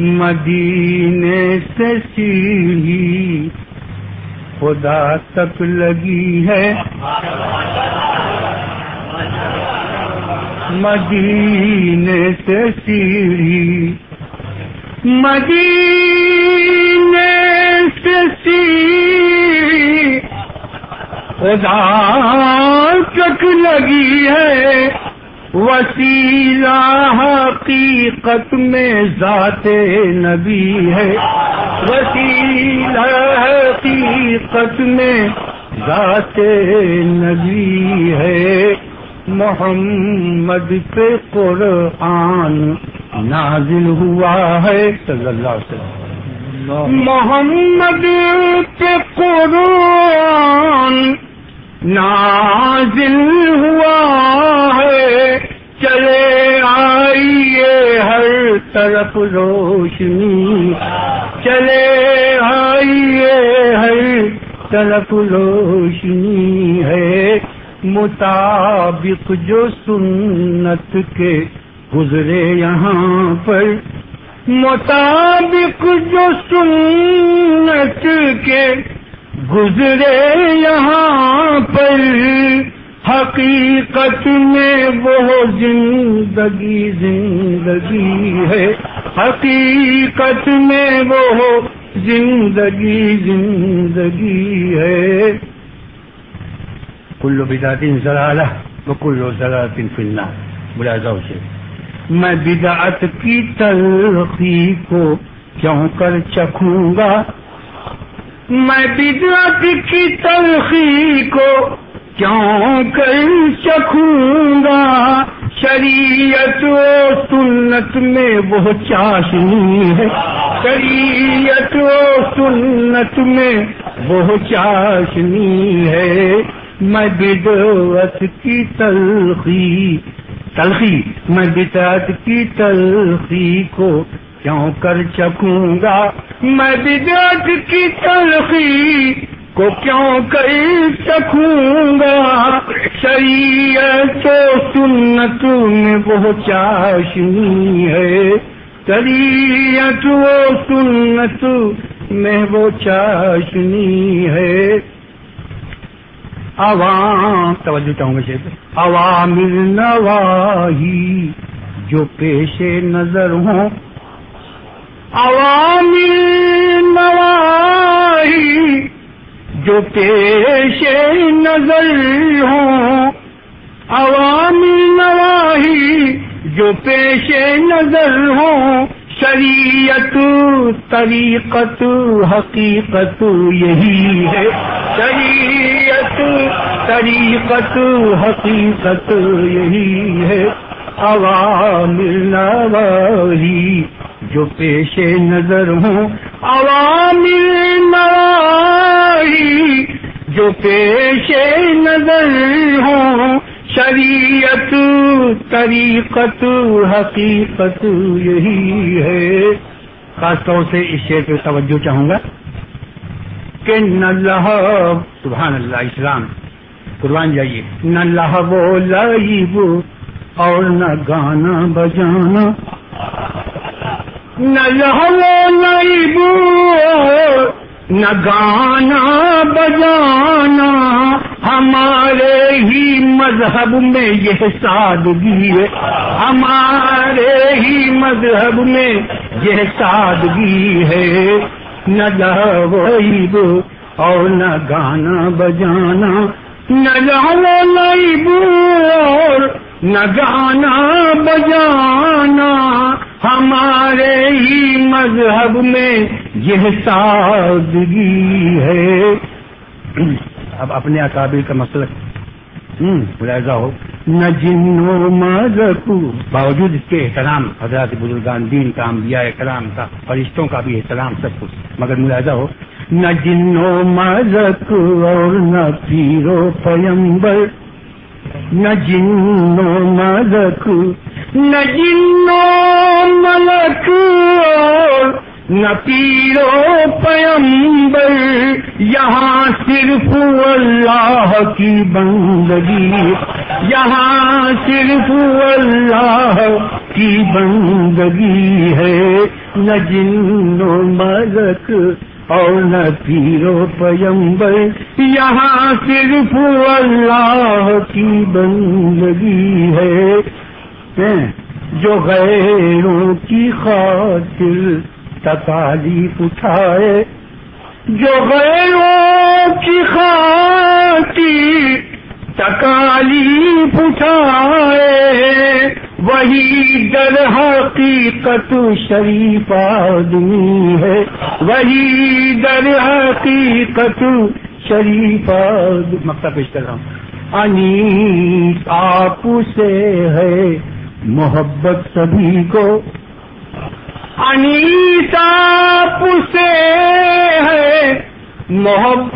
مدینے سے سیڑھی خدا تک لگی ہے۔ مدینے سے سیڑھی۔ مدینے سے سیڑھی خدا تک لگی ہے۔ وسیلہ حقیقت میں ذات نبی ہے۔ وسیلہ حقیقت میں ذات نبی ہے۔ محمد پہ قرآن نازل ہوا ہے۔ صلی اللہ علیہ وسلم۔ محمد پہ قرآن نازل ہوا چلے آئیے ہر طرف روشنی۔ چلے آئیے ہر طرف روشنی ہے۔ مطابق جو سنت کے گزرے یہاں پر۔ مطابق جو سنت کے گزرے یہاں پر۔ حقیقت میں وہ زندگی زندگی ہے۔ حقیقت میں وہ زندگی زندگی ہے۔ کلو بدعت ضلالہ وہ کلو ضلالت فلنا بلا سے۔ میں بدعت کی تلخی کو کیوں کر چکھوں گا؟ میں بدعت کی تلخی کو کیوں کر چکھوں گا؟ شریعت و سنت میں وہ چاشنی ہے۔ شریعت و سنت میں وہ چاشنی ہے۔ میں بدعت کی تلخی تلخی میں بدعت کی تلخی کو کیوں کر چکوں گا؟ میں بدعت کی تلخی کو کیوں کر سکوں گا؟ شریعت و سنت میں وہ چاشنی ہے۔ شریعت و سنت میں وہ چاشنی ہے۔ عوام، توجہ چاہوں گا شیخ۔ عوامل نواہی جو پیش نظر ہوں۔ عوامل نواہی جو پیش نظر ہوں عوامل نواہی جو پیش نظر ہوں، شریعت، طریقت، حقیقت یہی ہے۔ شریعت، طریقت، حقیقت یہی ہے۔ عوامل نواہی جو پیش نظر ہوں عوامل نواہی جو پیش نظر ہوں شریعت، طریقت، حقیقت یہی ہے۔ خاص طور سے اس شعر پہ توجہ چاہوں گا کہ نہ لہب، سبحان اللہ، اسلام۔ قربان جائیے۔ نہ لہب و لعب اور نہ گانا بجانا۔ نہ لہب و لعب نہ گانا بجانا، ہمارے ہی مذہب میں یہ سادگی ہے۔ ہمارے ہی مذہب میں یہ سادگی ہے۔ نہ لہب اور نہ گانا بجانا، نہ لہب اور نہ گانا بجانا۔ ہمارے ہی مذہب میں یہ سادگی ہے۔ اب اپنے اکابر کا مسئلہ۔ ملاحظہ ہو۔ نہ جنو مذہب۔ باوجود اس کے احترام حضرات بزرگان دین کا، انبیاء کرام کا، فرشتوں کا بھی احترام سب کچھ۔ مگر ملاحظہ ہو۔ نہ جنو مذہب اور نہ پیرو پیمبر نہ جنو ملک نہ جنو ملک نہ پیرو پیمبر، یہاں صرف اللہ کی بندگی، یہاں صرف اللہ کی بندگی ہے۔ نہ جن و ملک اور نہ پیرو پیمبر، یہاں صرف اللہ کی بندگی ہے۔ جو غیروں کی خاطر تکالیف اٹھائے، جو غیروں کی خاطر تکالیف اٹھائے، وہی در حقیقت شریف آدمی ہے، وہی در حقیقت شریف آدمی۔ مکتا پیش کر رہا ہوں۔ انیس آپ سے ہے۔ محبت سبھی کو۔ انیتا پسے ہے محبت